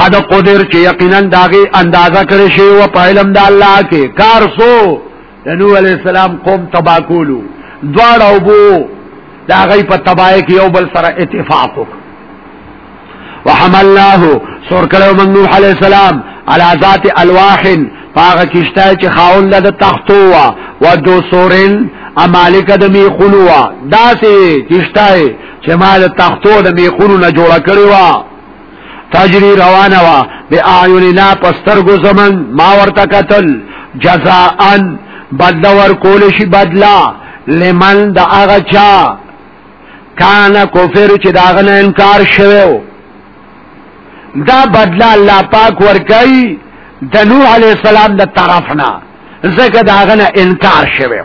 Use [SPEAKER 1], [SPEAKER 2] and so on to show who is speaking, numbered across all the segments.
[SPEAKER 1] قد قدر چې یقینا داغه اندازه کړی شی او په علم د الله کې کار سو د نوح علی السلام قوم تبا کولو دواړه وبو دا غي په تبای کې یو بل سره اتفاق وک وحملناه سور کړو من نوح علی السلام علی ذات الواح پاغه کشته چې خاون له تختو وا و دو سورن امالک د میخونو وا داسې کشته چې مال تختو د میخونو نه جوړ کړی وا تجری روانه وا به اعیننا پسترګو زمن ما ورته قتل جزاء بدل ور کول شي بدلا لمن د هغه چا کان کفر چې داغه نه انکار شوو دا بدل الله پاک ور کوي د نوح علی السلام د طرفنا زکه داغه نه انکار شوو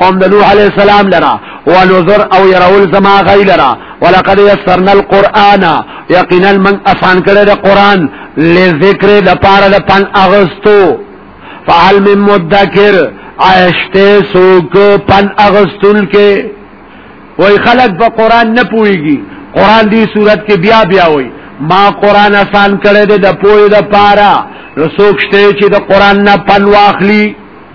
[SPEAKER 1] قوم د نوح علی السلام لرا ونذر او يرول زما غي لرا ولقد يسرنا القرآن يقينا من اسان کړه د قران لذکر د پاره د پن اغستو فعل من مدکر عاشته سوک پن اغستون کې وای خلق په قران نه پويږي قران دی صورت کې بیا بیا وای ما قران آسان کړه د پوی د پاره رسوک شته چې د قران نه پن واخلي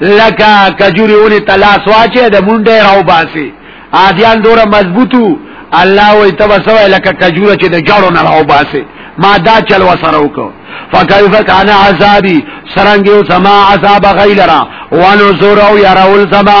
[SPEAKER 1] لکه کجوري ونی تلاس واچي د مونډه راو باسي عادیان دوره مضبوطو الله وي تبا سوي لکه کجوره چې د جړو نه راو باسي ما دا چل وسره وکړو فکیف کان عذابی سرنګیو سما عذاب غیلرا وانو زور او یراول سما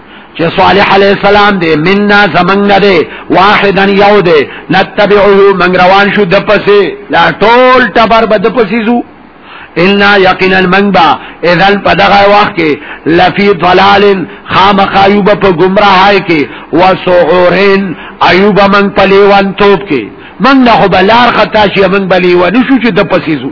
[SPEAKER 1] چې صالح علی السلام دې مننا زمنګ دې واحدن یو دې نتبعه من روان شو د پسې لا ټول تبر بد پسې زو ان یقینا منبا اذن په دغه وخت کې لفی ضلال خامخ ایوب په گمراهی کې وسعورین ایوب من په لیوان توپ کې من نه بلار خطا شي من بلیوان شو چې د پسې زو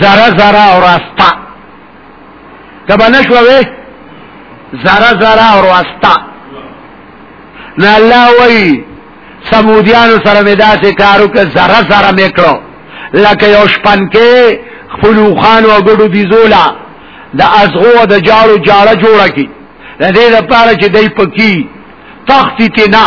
[SPEAKER 1] زرا زرا او راستا کبا نشو وی زرا زرا او راستا نه الله وی سمودیانو سره مې داسې کارو کې زرا زرا مې کړو لکه یو شپن کې خپل خوان او ګډو دي زولا د ازغو د جاړو جاړه جوړه کی د دې لپاره چې دای پکی تختی تی نه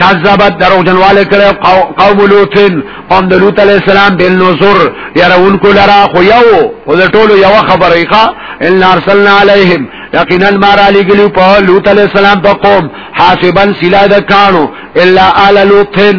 [SPEAKER 1] کذبت درو جنواله کړه قوم لوطن قوم د لوط علی السلام بل نذر يرون کو لرا خو یو خو د ټولو یو خبره ښه ان ارسلنا علیهم یقینا ما را لګلو په لوط علی السلام په قوم حاسبا سلا د کانو الا آل لوطن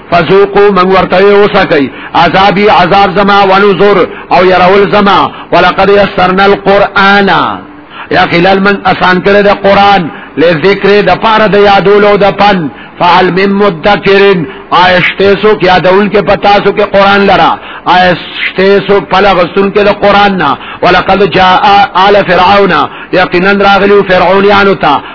[SPEAKER 1] فذوقوا من ورته وسکي عذابي عذاب زما ونذر او يرول زما ولقد يسرنا القرآن یا خلال من اسان کړی د قران لذکر د پاره د یادولو د پن فعل من مدکرین آیشته سو کې یادول کې پتا سو کې قران لرا آیشته سو پلا غسل کې د قران نه ولقد جاء آل فرعون یقینا راغلی فرعون یانو ته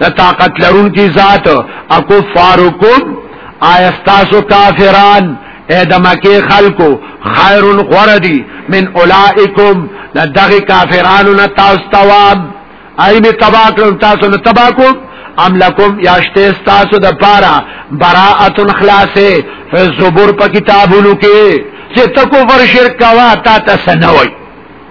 [SPEAKER 1] د طاقت لرون کی ذات اكو فاركم آیستاسو کافران اے د مکه خلکو خیر غردی من اولائکم د دغه کافرانو نه تاسو تواب ای می تبا کړم تاسو نه تبا کوم ام لکم یاشته تاسو د پارا براءت خلاصه زبر په کتابونو کې چې تکو ور شرک وا تا تاسو نه وای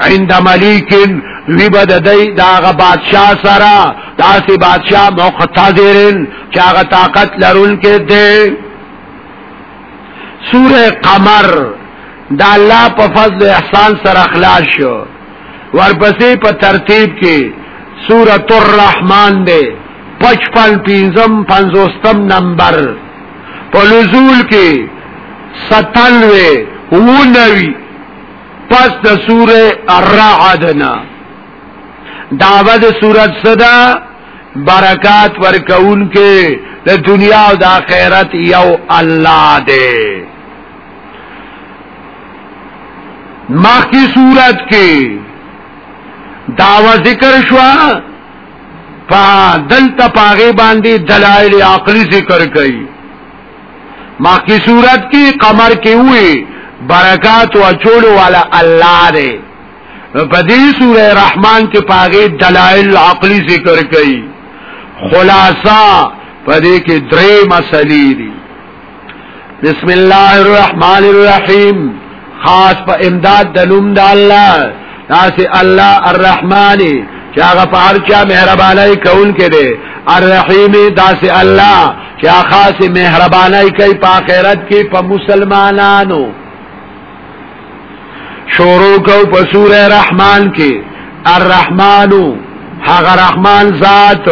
[SPEAKER 1] عند مليك وی بددای داغه بادشاہ سره داسې بادشاہ مقتدرن چې هغه طاقت لرونکي دی سوره قمر دا الله په فضل احسان سره خلاص شو ورپسې په ترتیب کې سورۃ الرحمن دی 55 پنځم 50 نمبر په نزول کې 97 ونوي پس د سوره الرعدنا داوا د سورت صدا برکات ورکون کې د دنیا او د آخرت یو الله دی مخکی صورت کې داوا ذکر شوا پا دلتا پاغی باندی دلائل عقلی ذکر کئی مخکې صورت کې قمر کې وي برکات او چول والا الله دی په دې سوره رحمان کې پاغه دلایل عقلی ذکر کړي خلاصہ په دې کې درې مسلې دي بسم الله الرحمن الرحیم خاص په امداد د نوم د الله تاسو الله الرحمن چې هغه په هر چا مهرباني کول کړي الرحیم داسې الله چې خاص مهرباني کوي په آخرت کې په مسلمانانو شروع کو په سوره رحمان کې الرحمن هغه رحمان ذات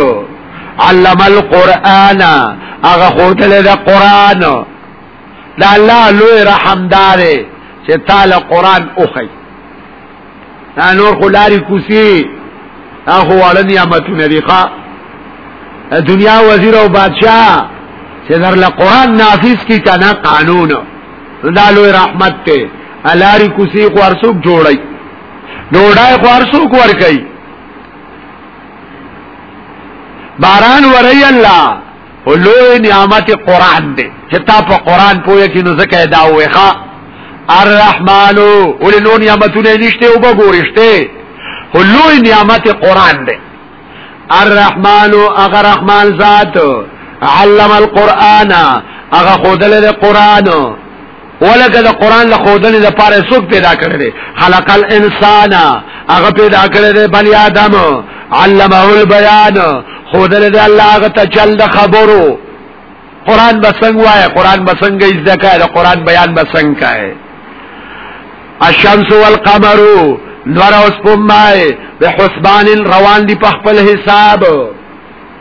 [SPEAKER 1] علم القرآن هغه خورتل د قرآن دا الله لوی رحم داره چې تعالی قران اوخی دا نور خو لاری کوسی دا خو وړ نعمتونه دي ښا دنیا وزیر او بادشاہ چې در له قران نافذ کی کنه قانون دا لوی رحمت ته الاری کوسی خو ارسوک جوړی ډوډای خو ارسوک ور کوي باران ورئی الله ولوی نعمت قران دی چې تا په قران پوهه کې نو زکه دا وېخه الرحمن ولې نو نعمتونه نشته او بګورشته ولوی نعمت قران دی الرحمن اغه رحمان ذات علم القرآن اغه خودل د قران ولکه د قران له خودنې لپاره څوک پیدا کړی دی خلق الانسان هغه پیدا کړی دی بل ادم علمه البيان خودنه دی الله هغه ته چل د خبرو قران بسنګ وای قران بسنګ یې ځکه د قران بیان بسنګ کای الشمس والقمر نور اوس په مای به حسبان روان دي په خپل حساب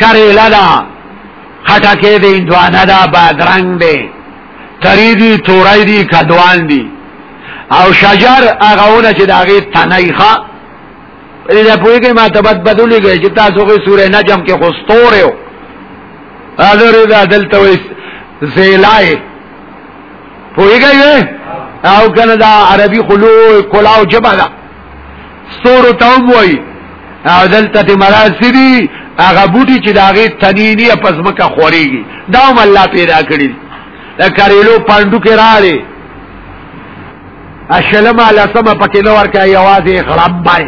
[SPEAKER 1] کریلا دا خټکې دی دوانه دا بادرنګ دی تری دی تورای دی کدوان دی او شجر هغه ونه چې داغه تنایخه دې د پوهیږي ما ته بد بدولې گئی چې تاسو غي سورې نجم کې خو ستور یو حاضر دا دلته وې زیلای پوهیږي او کنه دا عربي خلو کلاو جبا ده ستورو ته هم وای او دلته ته مراسي دي هغه بوټي چې داغه تنيني پس مکه خوريږي دا هم الله پیدا کړی دا کاریلو پاندو کې راړي اشلم علی سم پکې نو ورکه یوازې خراب بای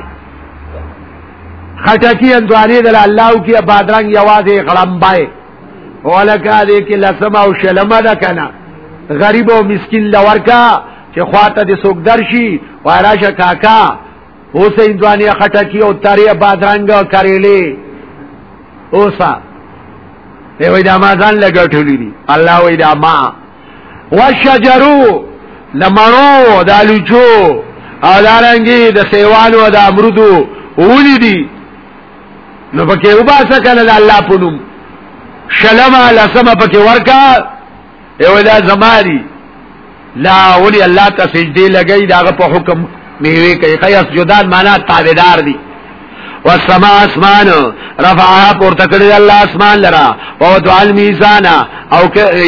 [SPEAKER 1] خټکی اندوانې دل الله او کې بادرنګ یوازې خراب بای ولکه دې کې لسمه او شلمه ده کنه غریب او مسکین لورکا چې خواته دې څوک درشي وراشه کاکا حسین ځواني خټکی او تری بادرنګ کریلې اوسا ای وای دا ما ځان لګټولې دي الله وای دا ما وشجرو لمرو دالوچو او دارنګي د سیوانو د امرودو اولی دي نو پکې وباسه کنه د الله په نوم شلمه لسمه پکې ورکا یو دا زماري لا ولي الله ته سجدي لګي داغه په حکم میوه کوي قیاس جدان معنا تابعدار دي والسما اسمان رفعها پورته کړی الله اسمان لرا او دعا المیزان او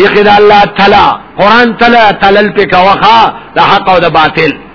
[SPEAKER 1] یخد الله تعالی قران تعالی تلل په کوخه د حق او د باطل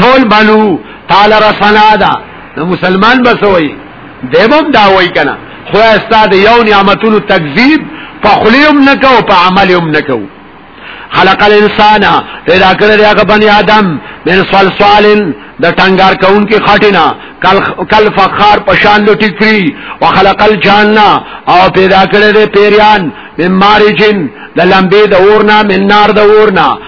[SPEAKER 1] ټول بلو تعالی رسنا دا نو مسلمان بسوي دیوم دا وای کنه خو استاد یو نعمتونو تکذیب په خلیوم نکو په عملیوم نکو خلق الانسان پیدا کړی دی هغه بنی آدم من صلصال د ټنګار کون کې خټینا کل کل فخار پشان لو ټکری وخلق الجنه او پیدا کړی دی پیریان من مارجن د لمبې د اورنا من نار د اورنا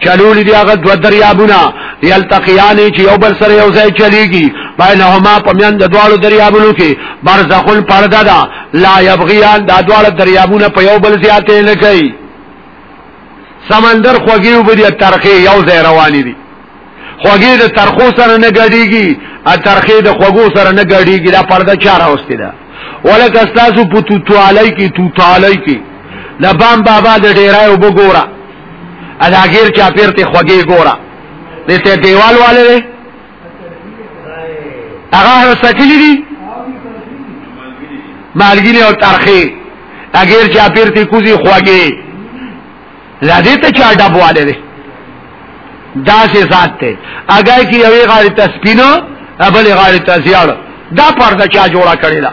[SPEAKER 1] چلولی دی هغه دو دریابونه یلتقیانی چې یو بل سره یو ځای چلیږي بینهما پمیان د دواړو دریابونو کې برزخون پرده ده لا یبغیان د دواړو دریابونه په یو بل زیاتې نه کوي سمندر خوږی وبدي ترخه یو ځای رواني دي خوږی د ترخو سره نه ګډيږي ا ترخه د خوږو سره نه ګډيږي دا پرده چا راوستي ده ولکه تاسو په توتوالای کې توتالای کې لبام بابا د ډیرای وبګورا ادا غیر چا پیرته خوګي ګورا دته دیوال والے دی هغه سکلی دی مالګینه او ترخی اگر چا پیرتی کوزی خوګي زده ته چا ډب والے دی دا سه ذات ته اگر کی یوې غاری تسپینو ابل غاری تزیاړ دا پرده چا جوړا کړی دا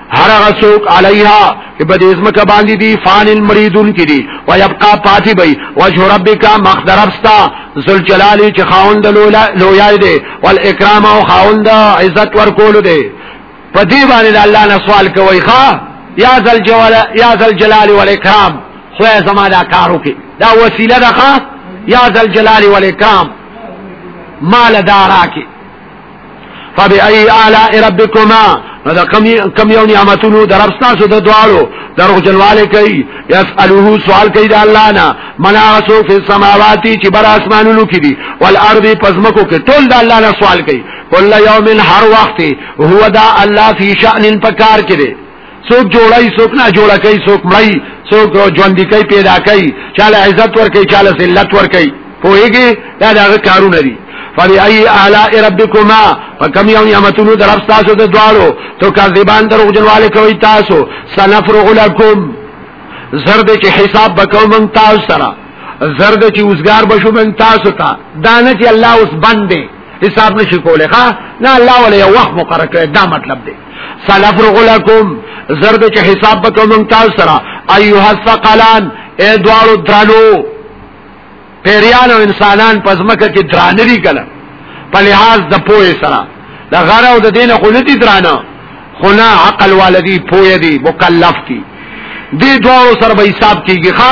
[SPEAKER 1] هر هغه څوک علیها چې په دې ځمکه باندې دي فان المریدون کې دي او یبقى پاتې وي وجه ربک مخدربستا ذل جلال چې خاوند لویای دی والاکرام او خاوند عزت ورکول دی په دې باندې الله نه سوال کوي ښا یا ذل جلال یا ذل جلال والاکرام خو زما دا کارو کې دا وسیله ده ښا یا ذل جلال والاکرام مال دارا کې فبأي آلاء ربكما نو دا کم کم یو نعمتونو درب تاسو د دوالو درو جنواله کوي يسالوه سوال کوي د الله نه مناسو فی السماوات چې بر اسمانونو کې دي والارض پزمکو کې ټول د الله نه سوال کوي کله یوم هر وخت هو دا الله فی شأن پکار کړي څوک جوړای څوک نه جوړه کوي څوک مړی څوک ژوند کوي پیدا کوي چاله عزت ور کوي چاله ذلت ور کوي پوهیږي دا دغه کارونه دي فبی ای اعلی ربکما فکم یو نعمتونو در رب تاسو ته دواړو تو کذبان درو جنواله کوي تاسو سنفرغ لكم زرد چې حساب وکاو من تاسو سره زرد چې اوسګار بشو من تاسو ته دانه چې الله اوس بندې حساب نشي کولای ښا نه الله ولې وخت مقرره کړی دا مطلب دی سنفرغ لكم زرد چې حساب وکوم من تاسو سره ايها الثقلان اي دوالو درانو پیریان او انسانان پزمکه کې درانه دي کله په لحاظ د پوهه سره د غره او د دین خو نه دي درانه خو نه عقل والدی پوهه دي مکلف دي دې دوالو سره به حساب کیږي ښا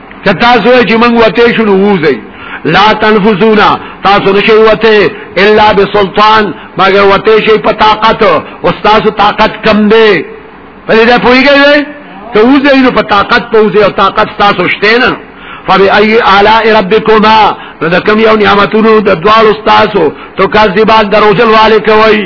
[SPEAKER 1] که تاسو وای چې موږ وته شنو ووځي لا تنفذونا تاسو نشي وته الا بسلطان مگر وته شي په طاقت او تاسو طاقت کم دی په دې پوهیږئ ته وځي نو په طاقت په وځي او طاقت تاسو شته نه فبأي آلاء ربكما نو د کم یو نعمتونو د دوال استاسو تو کذبان دروجل والے کوي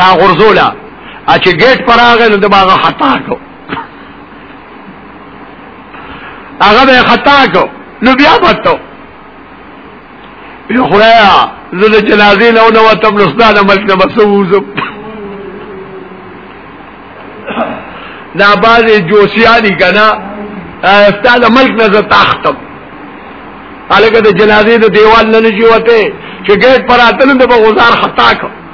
[SPEAKER 1] را غرزولا چې ګیټ پر هغه نو د باغ خطا کو هغه به خطا کو نو بیا پتو یو خدایا زه د جنازې نه نو تم نو ستاله ملک نه مسوزم دا باز جوسیانی کنا ستاله ملک نه زه تختم الګه د جنازې د دیوال نه نه جوته چې ګیټ پر اتلم د بغوزار خطا کو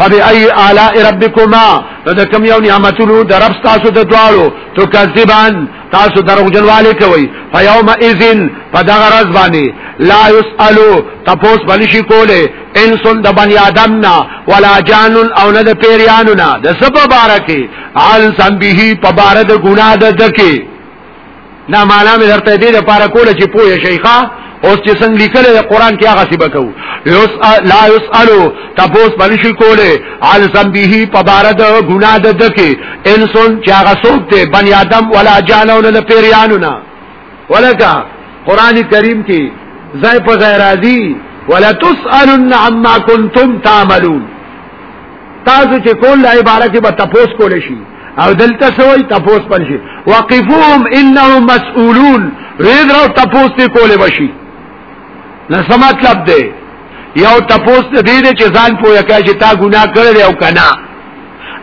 [SPEAKER 1] فبأي آلاء ربكما د کوم یو نعمتونو د رب تاسو د دواړو تو کذبان تاسو درو جنواله کوي فیوم اذن فدغرز باندې لا يسالو تپوس باندې شي کوله انسان د بنی آدم نا ولا جان او نه د پیریانو نا د سبب بارکه عن سم به په بار د ګنا د دکه دا معنا مې درته دې لپاره کوله چې پوه شیخا اوس چې څنګه لیکل د قران کې هغه سبا کو یوس لا یسالو تاسو باندې شي کوله عن ذنبه پبارد ګنا د دکې انسان چې هغه څوک دی بنی آدم ولا جانو نه پیریانو نه ولکه قران کریم کې ځای په ځای راځي ولا تسالن عما كنتم تعملون تاسو چې کول عبارت به تاسو کول شي او دلته شوی تپوس پنشي وقفوهم انهم مسؤولون رید راو تپوس ته کولې بشي نو څه مطلب دی یو تپوس د دې چې ځان پوهه کوي چې تا ګناه کړې او کنه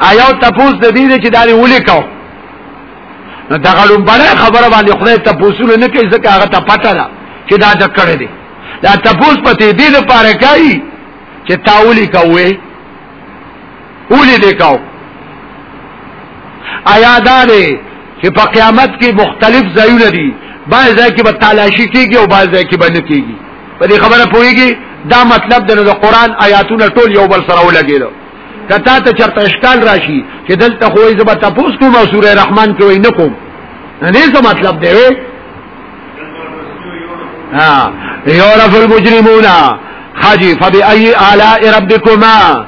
[SPEAKER 1] ایو تپوس د دې چې داري ولیکو نو دا غلون بلې خبره باندې خدای تپوسونه نه کوي ځکه هغه ته پته ده چې دا د کړې دي دا تپوس پته دې لپاره کوي چې تاولی کوي اولی دی کاو آیا دا دی چې په قیامت کې مختلف ځایونه دي بعض ځای کې به تالاشي کیږي او بعض ځای کې به نه کیږي په دې خبره پوهیږي دا مطلب د قرآن آیاتونه ټول یو بل سره ولګیدو کتا ته چرته اشکال راشي چې دلته خو یې زبر تاسو کوم سورې رحمان کې وای نه کوم نه څه مطلب دی ها یورف المجرمون حاجی فبأي آلاء ربكما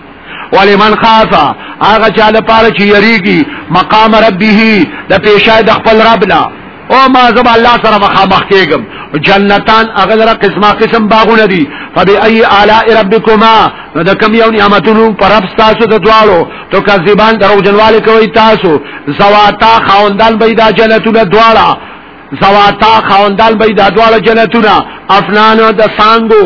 [SPEAKER 1] ولی من خافا هغه چا لپاره چې یریږي مقام ربه د پیشای د خپل رب نه او ما زب الله سره مخامخ کېږم جنتان هغه لره قسمه قسم باغونه دي فبأي آلاء ربكما نو د کم یو نعمتونو پر رب تاسو د دواړو تو کذبان درو جنواله کوي تاسو زواتا خاوندان به دا جنتونه دواړه زواتا خاوندان به دا دواړه جنتونه افنانو د سانګو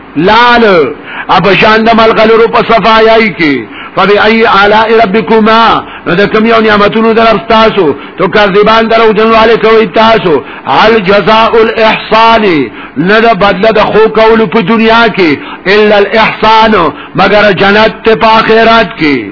[SPEAKER 1] لال ابشان د ملغلرو په صفایای کې فبأي آلاء ربكما نو د کوم یو نعمتونو در تاسو تو کذبان درو جنواله کوي تاسو هل جزاء الاحسان نه د بدله د خو کول په دنیا کې الا الاحسان مگر جنت په آخرت کې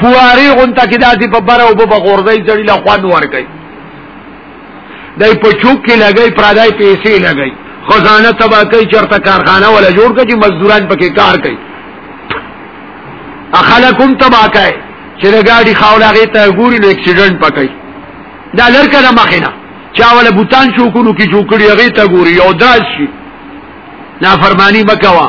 [SPEAKER 1] فواري غونته کې داسې په بره او په غورځي چړي لا خوان ورګي دای په چوک کې لګي پرادای پیسې لګي خزانه تبا کوي چرته کارخانه ولا جوړ کړي مزدوران پکې کار کوي اخلکم تبا کوي چې د ګاډي خاوله غي ته ګوري نو اکسیډنټ پکې دا لړکه د مخینه چا ولا بوتان شو کو نو کې جوړ کړي غي ته ګوري او داس شي نافرمانی مکوا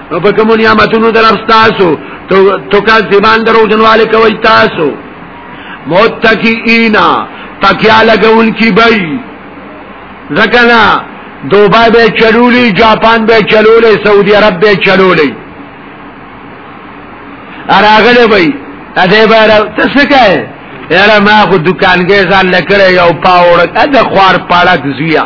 [SPEAKER 1] نو په کوم نعمتونو در افستاسو تو کا زبان درو جنواله کوي تاسو متکئینا تکیا لګون کی بای زکنا دوبای به چلولی جاپان به چلولی سعودي عرب به چلولی اراغله بای اده بار تاسو کای یاره ما خو دکانګې ځان لکړې یو پاوړ اده خوار پاړک زویا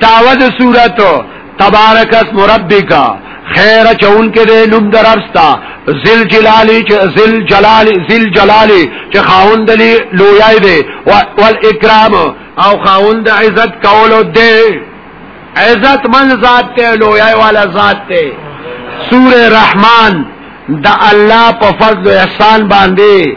[SPEAKER 1] دعوت صورت تبارک اسم ربک خیر چون کې دې نوم درستا ذل جلالی چې ذل جلالی ذل جلالی چې خاوند دی لویای دی والاکرام او خاوند عزت کولو دی عزت من ذات ته لویای والا ذات ته سوره رحمان د الله په فضل او احسان باندې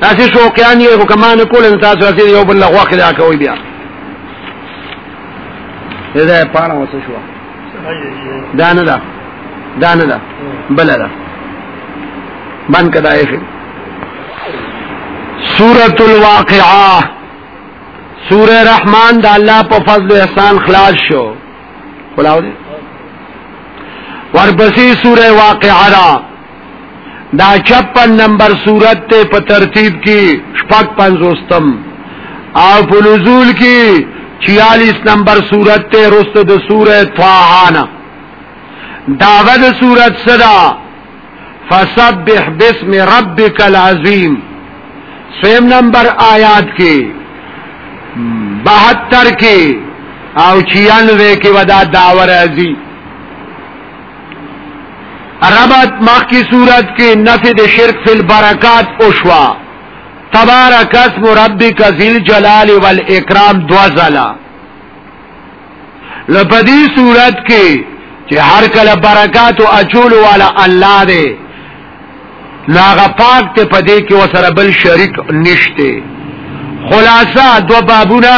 [SPEAKER 2] تاسو
[SPEAKER 1] شوقیان یې خو کما نه کول تاسو راځي یو بل غوا خلا کوي بیا دا پاره وسه شو دا نه دا دا نه دا بل دا من کدا یې سورۃ الواقعہ سورہ رحمان دا الله په فضل احسان خلاص شو خلاو دې ورپسې سورہ واقعہ را دا 56 نمبر صورت ته په ترتیب کې شپږ پنځوستم او په نزول کې 46 نمبر صورت ته رسته د سوره طه داوه د صورت صدا فسبح بسم ربک العظیم سیم نمبر آیات کې 72 کې او 96 کې ودا داور ازي ربط مخ کی صورت کی نفی د شرک فی البرکات اوشوا تبارک اسم ربک ذل جلال والاکرام دو زلا لپدی صورت کی چې هر کله برکات او اچول والا الله دی لاغه پاک ته پدې کې وسره بل شریک نشته خلاصہ دو بابونه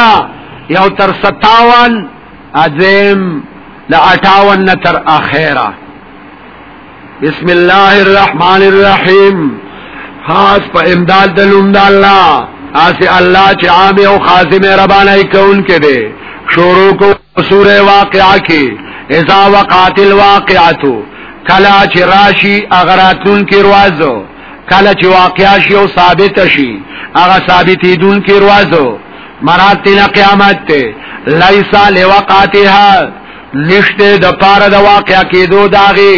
[SPEAKER 1] یو تر 57 اذم د 58 نه تر اخره بسم الله الرحمن الرحیم خاص په امداد د لوم د الله اسی الله چې عام او خاص مهربانه کون کې دي شروع کو سوره واقعا کې اذا وقات الواقعاتو کلا چې راشي اغراتون کې روازو کلا چې واقعا شي او ثابت شي هغه ثابتې دون کې روازو مراد تینا قیامت تے لیسا لوقاتها نشتے دا پار دا واقع کی دو داغی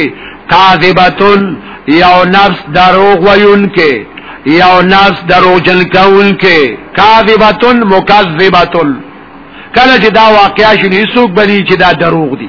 [SPEAKER 1] کاذبتن یو نفس دروغ ویون کے یو نفس دروغ جن کون کے کاذبتن مکذبتن کله چې دا واقعیا شنی سوق بلی چې دا دروغ دی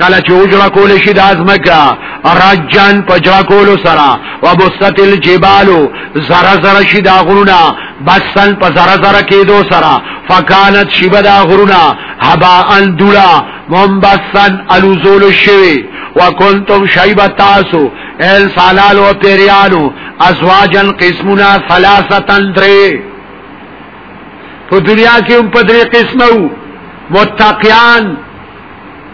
[SPEAKER 1] کله چې وجړه کول شي د ازمکا راجان پجړه کول سره وبست الجبال زرا زرا شي دا غرونه بسن په زرا زرا کېدو سره فکانت شبه دا غرونه هبا ان دولا منبسن الوزول شوی وکنتم شیبه تاسو ال سالال او پیریانو ازواجن قسمنا ثلاثه درې په دنیا کې هم په درې قسمو متقیان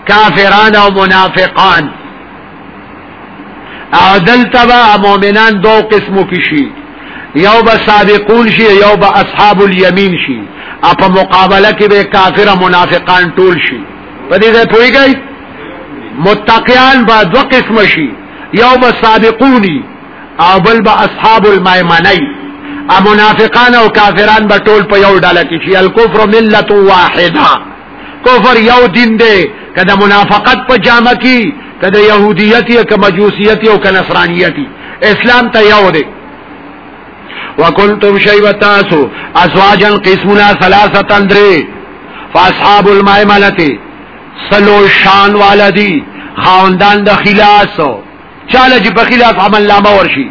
[SPEAKER 1] کافران او منافقان او دلته به مؤمنان دو قسمو کې شي یو به سابقون شي یو به اصحاب الیمین شي اپ مقابله کې به کافر او منافقان ټول شي په دې ځای پوریږي متقیان به دو قسم شي یو به سابقونی او بل به اصحاب المیمنی ا منافقان او کافران به ټول په یو ډله کې شي الکفر ملت واحده کفر یو دین دی کده منافقت په جامه کی کده يهودیت یا که مجوسیت او که نصرانیت اسلام ته یو دی وکنتم شیبتاسو ازواجا قسمنا ثلاثه درې فاصحاب المائمنه سلو شان والدی خاوندان د خلاصو چاله چې په خلاف عمل نامه ورشي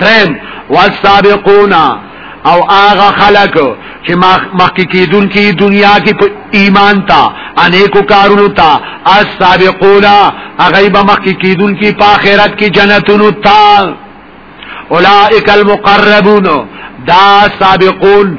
[SPEAKER 1] درم والسابقونا او آغا خلق چې مخکې کېدون کې دنیا کې په ایمان تا انیکو کارونو تا السابقونا هغه به مخکې کېدون کې په آخرت کې جنتونو تا اولئک المقربون دا سابقون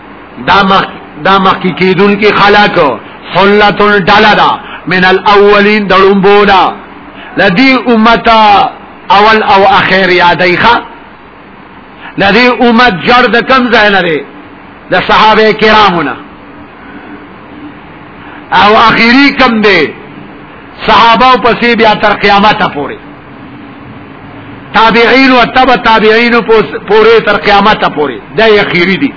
[SPEAKER 1] دا مخ دا مخ کی کیدون کی خلق حلتن دلدا من الاولین دلون بودا لدی امتا اول او اخیر یادی خوا لدی امت جر دا کم زین دی دا صحابه کرامونا او اخیری کم دی صحابه پسی بیا تر قیامت پوری تابعین او تبع تابعین پورې تر قیامت پورې دا یخیری دي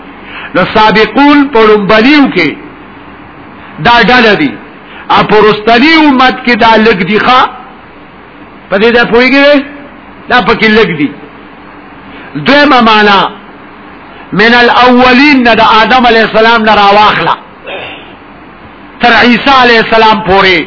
[SPEAKER 1] نو سابقون په لومبلیو کې دا ډله دي ا پرستلی امت کې دا لګ دي ښا په دې دا پويږي دا پکې لګ دي دویمه معنا من الاولین نه د آدم علی السلام نه راواخلا تر عیسی علی السلام پورې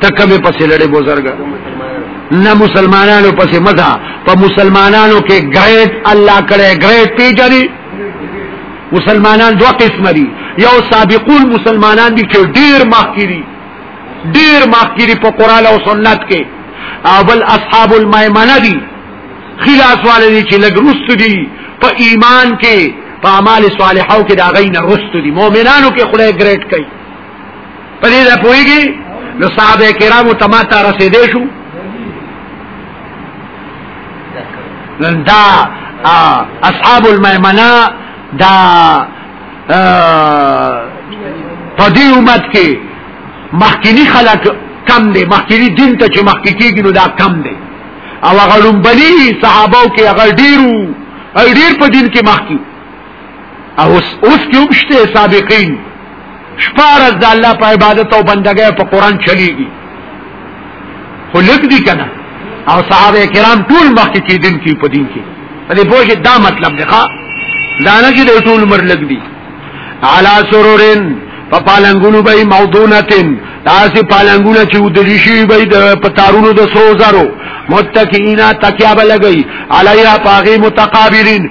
[SPEAKER 1] تکه به پسې لړې بزرګ نه مسلمانانو پسې مزه په مسلمانانو کې ګریټ الله کړه ګریټ پیجری مسلمانان دوه قسم دي یو سابقون مسلمانان دي چې ډیر مخکري ډیر مخکري په قران او سنت کې اول اصحاب المیمنه دي خلاص والے دي چې لګرست دي په ایمان کې په اعمال صالحو کې دا غي نه رست دي مؤمنانو کې خدای ګریټ کوي په دې ځای پوهیږي نو صحابه کرامو ته ماته رسیدې شو دا اصحاب المیمنه دا په دې امت کې مخکینی خلک کم دي مخکینی دین ته چې مخکې کېږي نو دا کم دي او هغه لومبني صحابه کې هغه ډیرو ډیر په دین کې مخکې او اوس کې هم شته سابقین شپارز د الله په عبادت او بندګۍ په قران چلیږي خو لګ دي کنه او صحابه کرام ټول مخکې کې دین کې په دین کې په دې بوج دا مطلب دی ښا دا نه چې ټول مر لګ دي علا سرورن په پالنګونو به موضونتن تاسو پالنګونه چې ودلی شي به د پتارونو د سرو زرو متکینا تکیا بلګی علیا پاغي متقابلین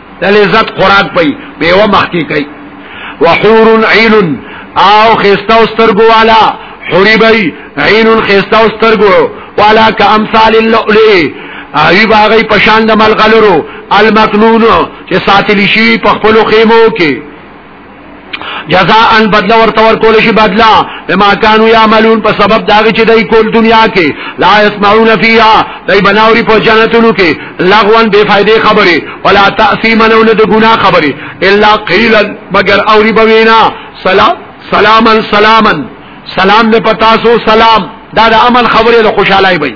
[SPEAKER 1] د لذت خوراک پي میوه مخکې کوي وحور عین او خستا سترګو والا حوری بی عین خستا سترګو والا کا امثال اللؤلؤ اوی باغی پشان د ملغلرو المکنون چې ساتلی شي په خپل خیمو کې جزاء بدل ورته ورکول شي بدلا بما كانوا يعملون په سبب دا چې دای کول دنیا کې لا يسمعون فيها دای بناوري په جنتونو کې لغوان بے فائدې خبره ولا تاسیما نو د ګناه خبره الا قليلا مگر اوري بوینا سلام سلاما سلاما سلام دې پتا سو سلام دا د امن خبره له خوشالای وي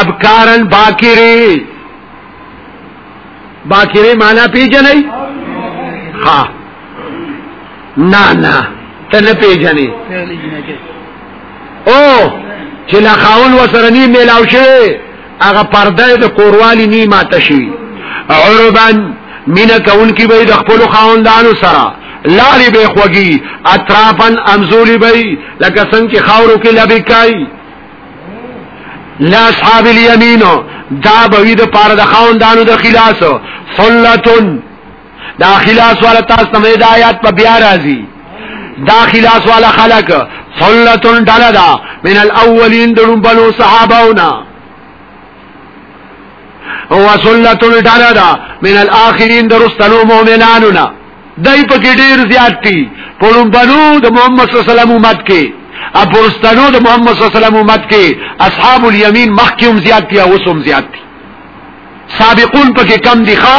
[SPEAKER 1] ابکارن باکری باکری معنا پیژنې ها نه نه ته نه پیژنې او چې لا خاون وسره نی میلاو شي هغه پرده د کوروالی نی ماته شي عربن مینا کون کی به د خپل خاوندانو سره لاری به خوږی اطرافن امزولی به لکه څنګه خاورو کې لبی کوي لا اصحاب اليمين دا بوي د پاره د خاوندانو د خلاص ثلتن دا خلاص والا تاسو ته د آیات په بیا راځي دا خلاص والا خلق ثلتن دلدا من الاولین دړم بنو صحابهونه هو سلت الډاله دا من الاخرین درستلو مؤمنانو نه دای په کې ډیر زیات دي پړم بنو د محمد صلی الله علیه وسلم امت کې اپرستانو د محمد صلی الله علیه وسلم امت کې اصحاب الیمین مخکوم زیات دي او سوم زیات دي سابقون پکې کم دي ښا